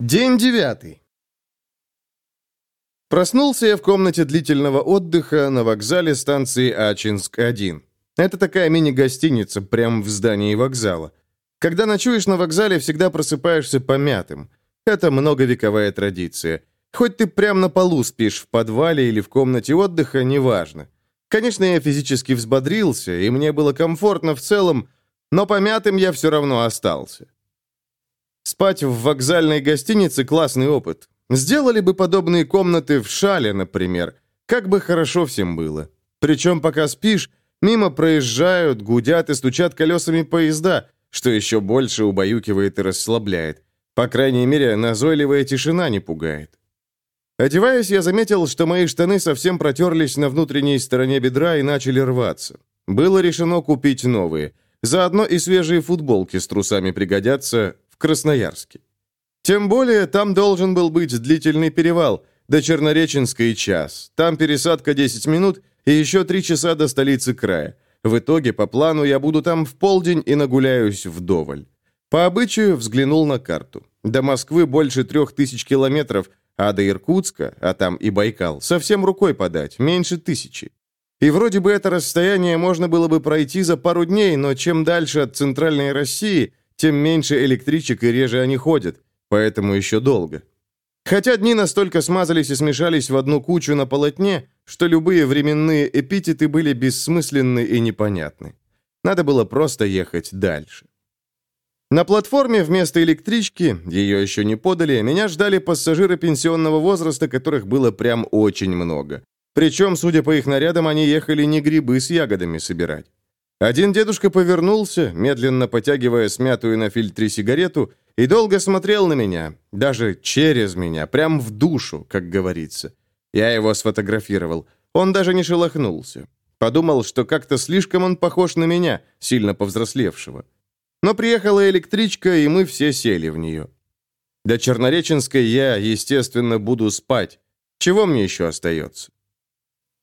День девятый. Проснулся я в комнате длительного отдыха на вокзале станции Ачинск-1. Это такая мини-гостиница прямо в здании вокзала. Когда ночуешь на вокзале, всегда просыпаешься помятым. Это многовековая традиция. Хоть ты прямо на полу спишь в подвале или в комнате отдыха, неважно. Конечно, я физически взбодрился, и мне было комфортно в целом, но помятым я все равно остался. Спать в вокзальной гостинице – классный опыт. Сделали бы подобные комнаты в Шале, например. Как бы хорошо всем было. Причем, пока спишь, мимо проезжают, гудят и стучат колесами поезда, что еще больше убаюкивает и расслабляет. По крайней мере, назойливая тишина не пугает. Одеваясь, я заметил, что мои штаны совсем протерлись на внутренней стороне бедра и начали рваться. Было решено купить новые. Заодно и свежие футболки с трусами пригодятся, в Красноярске. Тем более, там должен был быть длительный перевал, до Чернореченской час. Там пересадка 10 минут и еще 3 часа до столицы края. В итоге, по плану, я буду там в полдень и нагуляюсь вдоволь. По обычаю взглянул на карту. До Москвы больше трех тысяч километров, а до Иркутска, а там и Байкал, совсем рукой подать, меньше тысячи. И вроде бы это расстояние можно было бы пройти за пару дней, но чем дальше от центральной России, тем меньше электричек и реже они ходят, поэтому еще долго. Хотя дни настолько смазались и смешались в одну кучу на полотне, что любые временные эпитеты были бессмысленны и непонятны. Надо было просто ехать дальше. На платформе вместо электрички, ее еще не подали, меня ждали пассажиры пенсионного возраста, которых было прям очень много. Причем, судя по их нарядам, они ехали не грибы с ягодами собирать. Один дедушка повернулся, медленно потягивая смятую на фильтре сигарету, и долго смотрел на меня, даже через меня, прям в душу, как говорится. Я его сфотографировал. Он даже не шелохнулся. Подумал, что как-то слишком он похож на меня, сильно повзрослевшего. Но приехала электричка, и мы все сели в нее. До Чернореченской я, естественно, буду спать. Чего мне еще остается?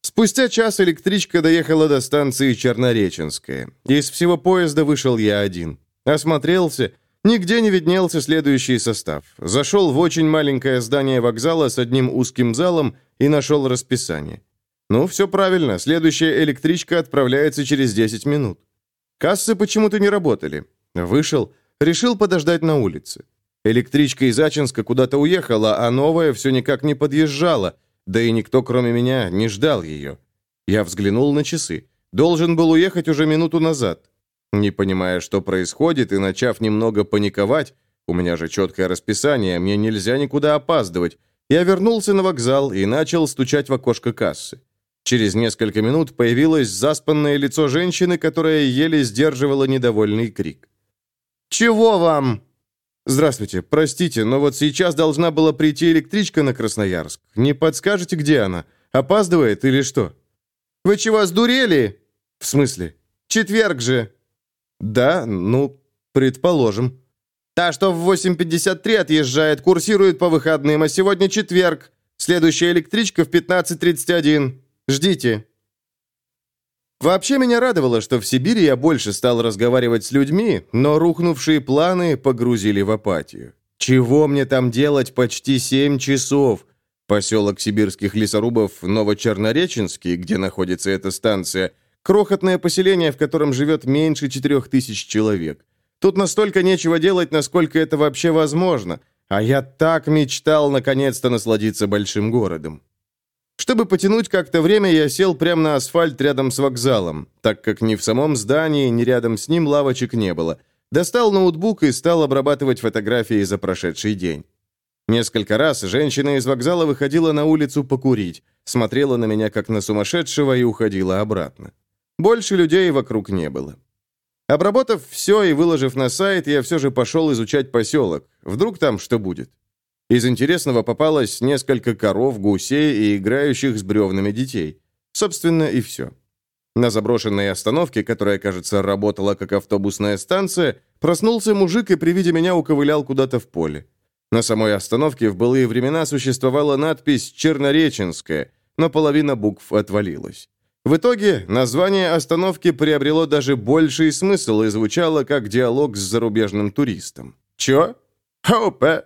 Спустя час электричка доехала до станции Чернореченская. Из всего поезда вышел я один. Осмотрелся. Нигде не виднелся следующий состав. Зашел в очень маленькое здание вокзала с одним узким залом и нашел расписание. Ну, все правильно. Следующая электричка отправляется через 10 минут. Кассы почему-то не работали. Вышел. Решил подождать на улице. Электричка из Ачинска куда-то уехала, а новая все никак не подъезжала. Да и никто, кроме меня, не ждал ее. Я взглянул на часы. Должен был уехать уже минуту назад. Не понимая, что происходит, и начав немного паниковать, у меня же четкое расписание, мне нельзя никуда опаздывать, я вернулся на вокзал и начал стучать в окошко кассы. Через несколько минут появилось заспанное лицо женщины, которая еле сдерживала недовольный крик. «Чего вам?» «Здравствуйте, простите, но вот сейчас должна была прийти электричка на Красноярск. Не подскажете, где она? Опаздывает или что?» «Вы чего, сдурели?» «В смысле?» «Четверг же». «Да, ну, предположим». «Та, что в 8.53 отъезжает, курсирует по выходным, а сегодня четверг. Следующая электричка в 15.31. Ждите». Вообще меня радовало, что в Сибири я больше стал разговаривать с людьми, но рухнувшие планы погрузили в апатию. Чего мне там делать почти семь часов? Поселок сибирских лесорубов Новочернореченский, где находится эта станция, крохотное поселение, в котором живет меньше четырех тысяч человек. Тут настолько нечего делать, насколько это вообще возможно, а я так мечтал наконец-то насладиться большим городом. Чтобы потянуть как-то время, я сел прямо на асфальт рядом с вокзалом, так как ни в самом здании, ни рядом с ним лавочек не было. Достал ноутбук и стал обрабатывать фотографии за прошедший день. Несколько раз женщина из вокзала выходила на улицу покурить, смотрела на меня как на сумасшедшего и уходила обратно. Больше людей вокруг не было. Обработав все и выложив на сайт, я все же пошел изучать поселок. Вдруг там что будет. Из интересного попалось несколько коров, гусей и играющих с бревнами детей. Собственно, и все. На заброшенной остановке, которая, кажется, работала как автобусная станция, проснулся мужик и при виде меня уковылял куда-то в поле. На самой остановке в былые времена существовала надпись «Чернореченская», но половина букв отвалилась. В итоге название остановки приобрело даже больший смысл и звучало как диалог с зарубежным туристом. «Чё? Хоупе!»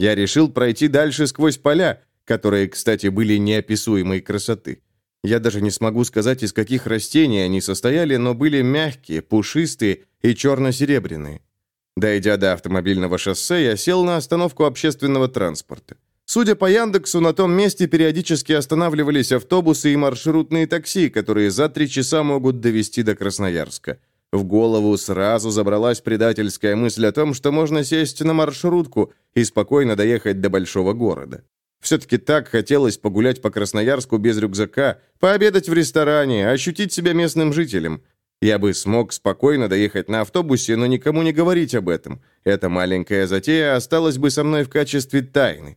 Я решил пройти дальше сквозь поля, которые, кстати, были неописуемой красоты. Я даже не смогу сказать, из каких растений они состояли, но были мягкие, пушистые и черно-серебряные. Дойдя до автомобильного шоссе, я сел на остановку общественного транспорта. Судя по Яндексу, на том месте периодически останавливались автобусы и маршрутные такси, которые за три часа могут довести до Красноярска. В голову сразу забралась предательская мысль о том, что можно сесть на маршрутку и спокойно доехать до большого города. Все-таки так хотелось погулять по Красноярску без рюкзака, пообедать в ресторане, ощутить себя местным жителем. Я бы смог спокойно доехать на автобусе, но никому не говорить об этом. Эта маленькая затея осталась бы со мной в качестве тайны.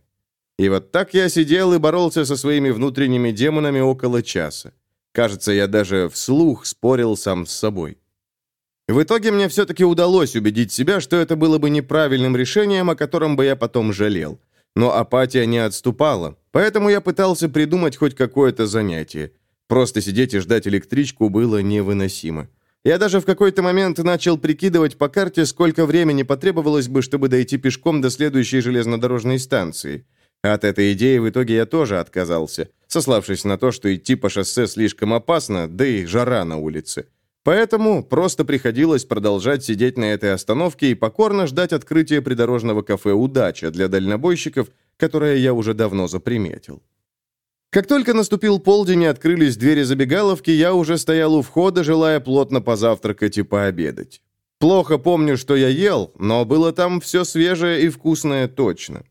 И вот так я сидел и боролся со своими внутренними демонами около часа. Кажется, я даже вслух спорил сам с собой. В итоге мне все-таки удалось убедить себя, что это было бы неправильным решением, о котором бы я потом жалел. Но апатия не отступала, поэтому я пытался придумать хоть какое-то занятие. Просто сидеть и ждать электричку было невыносимо. Я даже в какой-то момент начал прикидывать по карте, сколько времени потребовалось бы, чтобы дойти пешком до следующей железнодорожной станции. От этой идеи в итоге я тоже отказался, сославшись на то, что идти по шоссе слишком опасно, да и жара на улице. Поэтому просто приходилось продолжать сидеть на этой остановке и покорно ждать открытия придорожного кафе «Удача» для дальнобойщиков, которое я уже давно заприметил. Как только наступил полдень и открылись двери забегаловки, я уже стоял у входа, желая плотно позавтракать и пообедать. Плохо помню, что я ел, но было там все свежее и вкусное точно.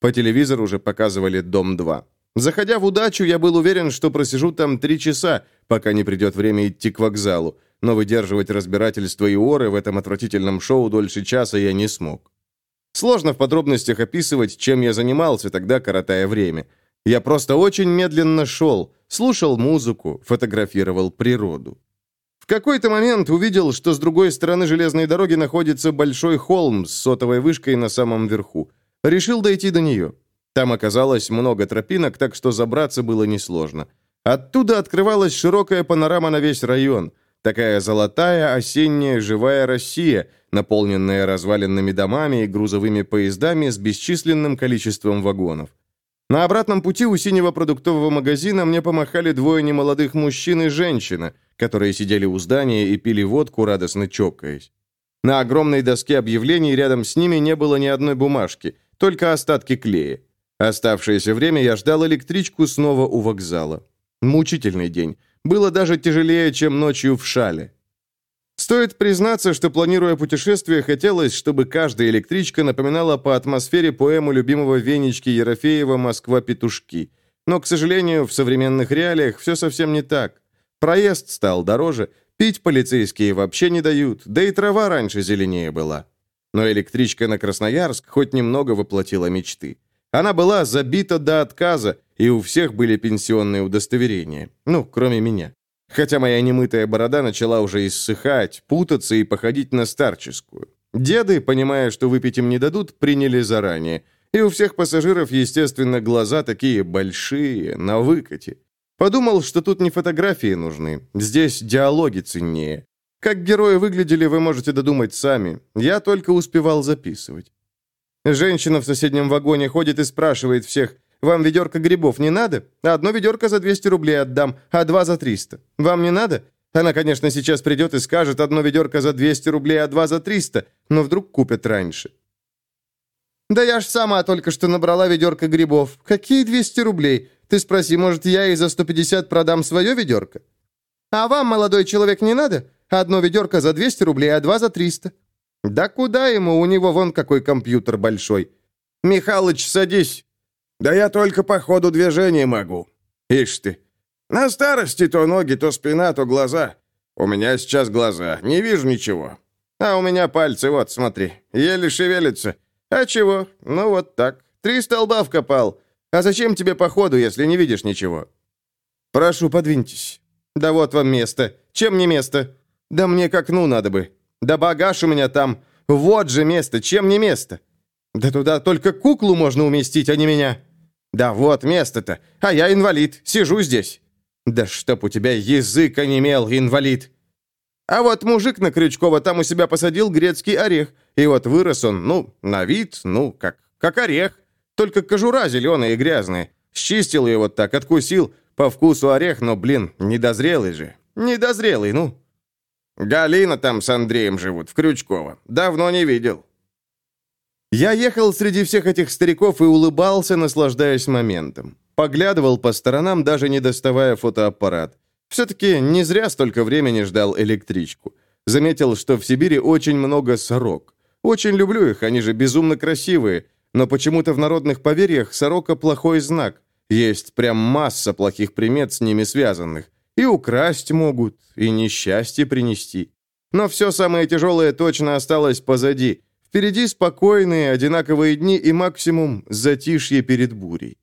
По телевизору уже показывали «Дом-2». Заходя в удачу, я был уверен, что просижу там три часа, пока не придет время идти к вокзалу, но выдерживать разбирательство и оры в этом отвратительном шоу дольше часа я не смог. Сложно в подробностях описывать, чем я занимался тогда, коротая время. Я просто очень медленно шел, слушал музыку, фотографировал природу. В какой-то момент увидел, что с другой стороны железной дороги находится большой холм с сотовой вышкой на самом верху. Решил дойти до нее. Там оказалось много тропинок, так что забраться было несложно. Оттуда открывалась широкая панорама на весь район – Такая золотая осенняя живая Россия, наполненная разваленными домами и грузовыми поездами с бесчисленным количеством вагонов. На обратном пути у синего продуктового магазина мне помахали двое немолодых мужчин и женщина, которые сидели у здания и пили водку, радостно чокаясь. На огромной доске объявлений рядом с ними не было ни одной бумажки, только остатки клея. Оставшееся время я ждал электричку снова у вокзала. Мучительный день было даже тяжелее, чем ночью в шале. Стоит признаться, что, планируя путешествие, хотелось, чтобы каждая электричка напоминала по атмосфере поэму любимого Венечки Ерофеева «Москва-петушки». Но, к сожалению, в современных реалиях все совсем не так. Проезд стал дороже, пить полицейские вообще не дают, да и трава раньше зеленее была. Но электричка на Красноярск хоть немного воплотила мечты. Она была забита до отказа, и у всех были пенсионные удостоверения. Ну, кроме меня. Хотя моя немытая борода начала уже иссыхать, путаться и походить на старческую. Деды, понимая, что выпить им не дадут, приняли заранее. И у всех пассажиров, естественно, глаза такие большие, на выкате. Подумал, что тут не фотографии нужны, здесь диалоги ценнее. Как герои выглядели, вы можете додумать сами. Я только успевал записывать. Женщина в соседнем вагоне ходит и спрашивает всех, вам ведерко грибов не надо? Одно ведерко за 200 рублей отдам, а два за 300. Вам не надо? Она, конечно, сейчас придет и скажет, одно ведерко за 200 рублей, а два за 300, но вдруг купят раньше. «Да я ж сама только что набрала ведерко грибов. Какие 200 рублей? Ты спроси, может, я и за 150 продам свое ведерко? А вам, молодой человек, не надо? Одно ведерко за 200 рублей, а два за 300. Да куда ему? У него вон какой компьютер большой. Михалыч, садись. Да я только по ходу движения могу. Ишь ты. На старости то ноги, то спина, то глаза. У меня сейчас глаза, не вижу ничего. А у меня пальцы, вот, смотри, еле шевелятся. А чего? Ну вот так. Три столба вкопал. А зачем тебе по ходу, если не видишь ничего? Прошу, подвиньтесь. Да вот вам место. Чем не место? Да мне к окну надо бы. Да багаж у меня там. Вот же место, чем не место? Да туда только куклу можно уместить, а не меня. Да вот место-то. А я инвалид, сижу здесь. Да чтоб у тебя язык онемел, инвалид. А вот мужик на Крючкова там у себя посадил грецкий орех. И вот вырос он, ну, на вид, ну, как, как орех. Только кожура зеленая и грязная. Счистил ее вот так, откусил. По вкусу орех, но, блин, недозрелый же. Недозрелый, ну. Галина там с Андреем живут, в Крючково. Давно не видел. Я ехал среди всех этих стариков и улыбался, наслаждаясь моментом. Поглядывал по сторонам, даже не доставая фотоаппарат. Все-таки не зря столько времени ждал электричку. Заметил, что в Сибири очень много сорок. Очень люблю их, они же безумно красивые. Но почему-то в народных поверьях сорока плохой знак. Есть прям масса плохих примет с ними связанных. И украсть могут, и несчастье принести. Но все самое тяжелое точно осталось позади. Впереди спокойные, одинаковые дни и максимум затишье перед бурей.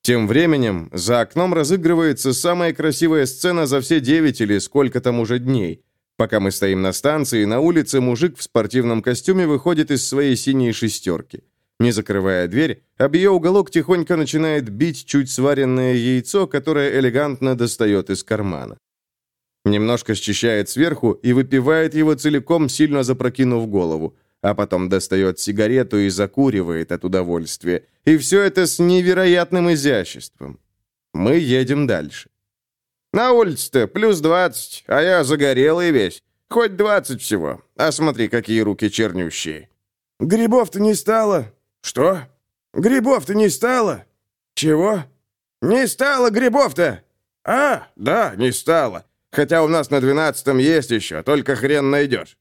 Тем временем за окном разыгрывается самая красивая сцена за все девять или сколько там уже дней. Пока мы стоим на станции, на улице мужик в спортивном костюме выходит из своей синей шестерки. Не закрывая дверь, об ее уголок тихонько начинает бить чуть сваренное яйцо, которое элегантно достает из кармана. Немножко счищает сверху и выпивает его целиком, сильно запрокинув голову, а потом достает сигарету и закуривает от удовольствия. И все это с невероятным изяществом. Мы едем дальше. «На улице-то плюс двадцать, а я загорелый весь. Хоть двадцать всего. А смотри, какие руки чернющие». «Грибов-то не стало», «Что? Грибов-то не стало?» «Чего?» «Не стало грибов-то!» «А, да, не стало. Хотя у нас на двенадцатом есть еще, только хрен найдешь».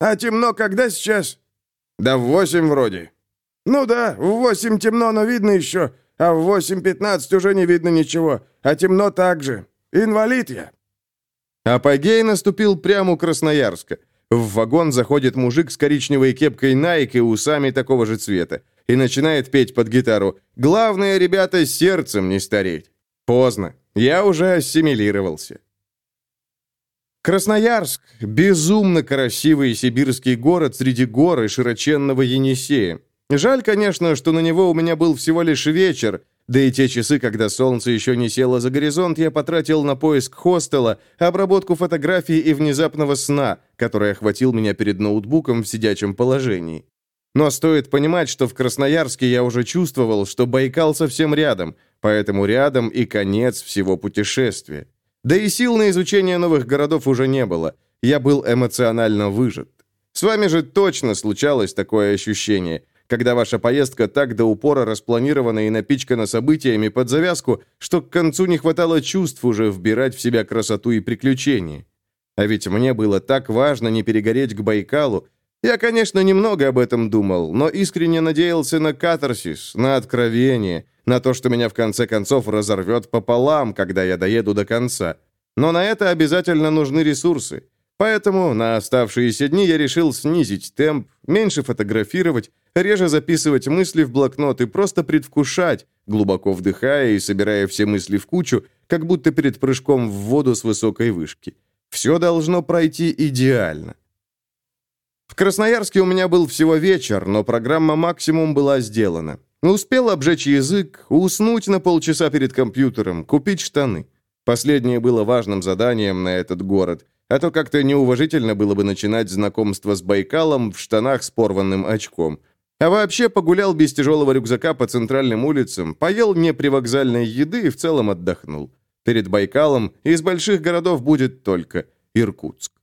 «А темно когда сейчас?» «Да в восемь вроде». «Ну да, в восемь темно, но видно еще, а в восемь пятнадцать уже не видно ничего, а темно так же. Инвалид я». Апогей наступил прямо у Красноярска. В вагон заходит мужик с коричневой кепкой Nike и усами такого же цвета и начинает петь под гитару «Главное, ребята, сердцем не стареть». Поздно. Я уже ассимилировался. Красноярск – безумно красивый сибирский город среди гор и широченного Енисея. Жаль, конечно, что на него у меня был всего лишь вечер, да и те часы, когда солнце еще не село за горизонт, я потратил на поиск хостела, обработку фотографий и внезапного сна, который охватил меня перед ноутбуком в сидячем положении. Но стоит понимать, что в Красноярске я уже чувствовал, что Байкал совсем рядом, поэтому рядом и конец всего путешествия. Да и сил на изучение новых городов уже не было. Я был эмоционально выжат. С вами же точно случалось такое ощущение когда ваша поездка так до упора распланирована и напичкана событиями под завязку, что к концу не хватало чувств уже вбирать в себя красоту и приключения. А ведь мне было так важно не перегореть к Байкалу. Я, конечно, немного об этом думал, но искренне надеялся на катарсис, на откровение, на то, что меня в конце концов разорвет пополам, когда я доеду до конца. Но на это обязательно нужны ресурсы. Поэтому на оставшиеся дни я решил снизить темп, меньше фотографировать, реже записывать мысли в блокнот и просто предвкушать, глубоко вдыхая и собирая все мысли в кучу, как будто перед прыжком в воду с высокой вышки. Все должно пройти идеально. В Красноярске у меня был всего вечер, но программа «Максимум» была сделана. Успел обжечь язык, уснуть на полчаса перед компьютером, купить штаны. Последнее было важным заданием на этот город, а то как-то неуважительно было бы начинать знакомство с Байкалом в штанах с порванным очком. А вообще погулял без тяжелого рюкзака по центральным улицам, поел непривокзальной еды и в целом отдохнул. Перед Байкалом из больших городов будет только Иркутск.